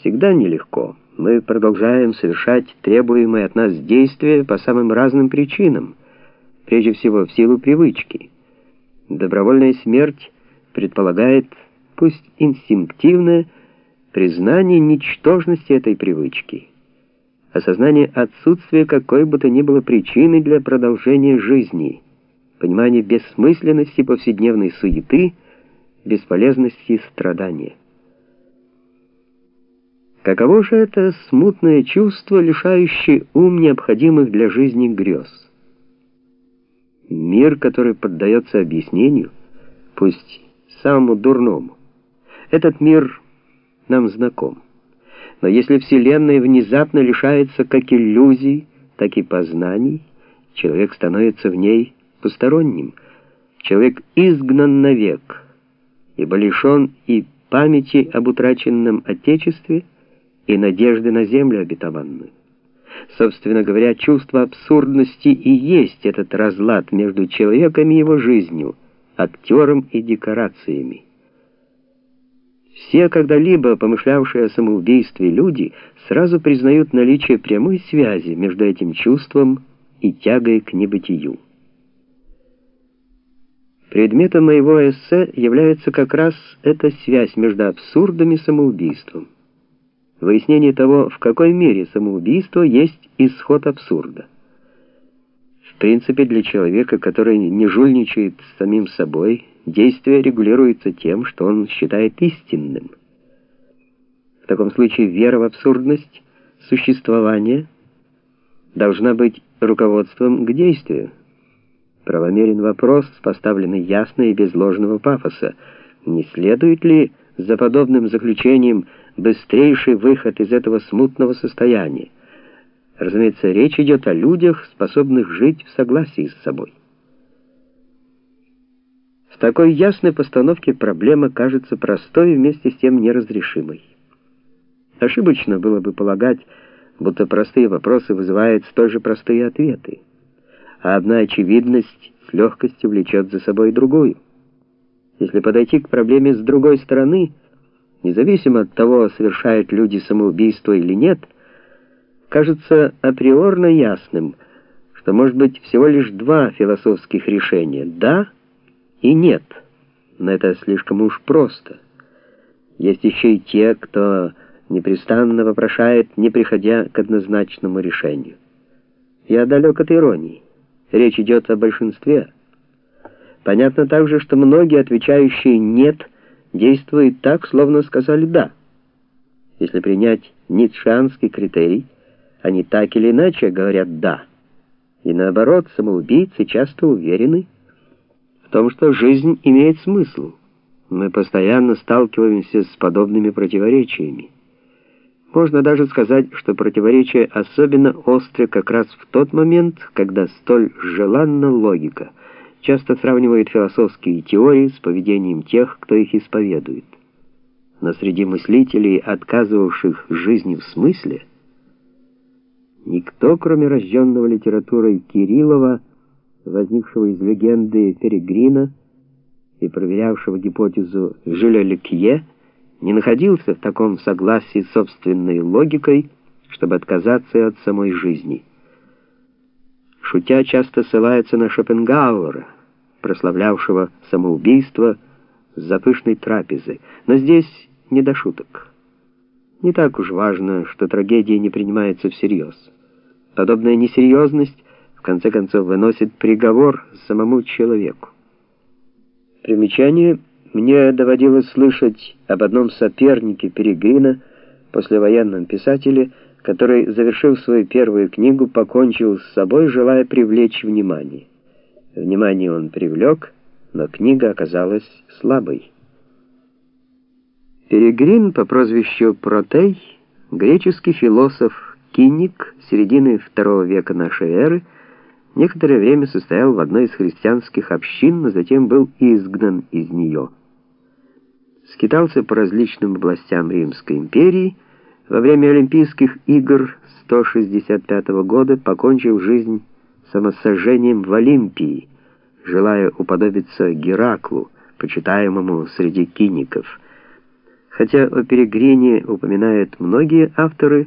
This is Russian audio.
всегда нелегко. Мы продолжаем совершать требуемые от нас действия по самым разным причинам, прежде всего в силу привычки. Добровольная смерть предполагает, пусть инстинктивное, признание ничтожности этой привычки, осознание отсутствия какой бы то ни было причины для продолжения жизни, понимание бессмысленности повседневной суеты, бесполезности страдания. Каково же это смутное чувство, лишающее ум необходимых для жизни грез? Мир, который поддается объяснению, пусть самому дурному. Этот мир нам знаком. Но если Вселенная внезапно лишается как иллюзий, так и познаний, человек становится в ней посторонним. Человек изгнан навек, ибо лишен и памяти об утраченном Отечестве, и надежды на землю обетованную. Собственно говоря, чувство абсурдности и есть этот разлад между человеком и его жизнью, актером и декорациями. Все когда-либо помышлявшие о самоубийстве люди сразу признают наличие прямой связи между этим чувством и тягой к небытию. Предметом моего эссе является как раз эта связь между абсурдом и самоубийством выяснение того, в какой мере самоубийство есть исход абсурда. В принципе, для человека, который не жульничает с самим собой, действие регулируется тем, что он считает истинным. В таком случае вера в абсурдность существования должна быть руководством к действию. Правомерен вопрос, поставленный ясно и без ложного пафоса. Не следует ли за подобным заключением быстрейший выход из этого смутного состояния. Разумеется, речь идет о людях, способных жить в согласии с собой. В такой ясной постановке проблема кажется простой и вместе с тем неразрешимой. Ошибочно было бы полагать, будто простые вопросы вызывают столь же простые ответы, а одна очевидность с легкостью влечет за собой другую. Если подойти к проблеме с другой стороны, независимо от того, совершают люди самоубийство или нет, кажется априорно ясным, что может быть всего лишь два философских решения «да» и «нет». Но это слишком уж просто. Есть еще и те, кто непрестанно вопрошает, не приходя к однозначному решению. Я далек от иронии. Речь идет о большинстве. Понятно также, что многие, отвечающие «нет», действуют так, словно сказали «да». Если принять ницшанский критерий, они так или иначе говорят «да». И наоборот, самоубийцы часто уверены в том, что жизнь имеет смысл. Мы постоянно сталкиваемся с подобными противоречиями. Можно даже сказать, что противоречия особенно остры как раз в тот момент, когда столь желанна логика – часто сравнивают философские теории с поведением тех, кто их исповедует. Но среди мыслителей, отказывавших жизни в смысле, никто, кроме рожденного литературой Кириллова, возникшего из легенды Перегрина и проверявшего гипотезу Жиля Лекье, не находился в таком согласии с собственной логикой, чтобы отказаться от самой жизни шутя часто ссылается на Шопенгауэра, прославлявшего самоубийство за пышной трапезы. Но здесь не до шуток. Не так уж важно, что трагедия не принимается всерьез. Подобная несерьезность в конце концов выносит приговор самому человеку. Примечание. Мне доводилось слышать об одном сопернике Перегрина, послевоенном писателе, который, завершив свою первую книгу, покончил с собой, желая привлечь внимание. Внимание он привлек, но книга оказалась слабой. Перегрин по прозвищу Протей, греческий философ Киник середины II века нашей эры, некоторое время состоял в одной из христианских общин, но затем был изгнан из нее. Скитался по различным областям Римской империи, во время Олимпийских игр 165 года покончил жизнь самосожжением в Олимпии, желая уподобиться Гераклу, почитаемому среди киников. Хотя о Перегрине упоминают многие авторы,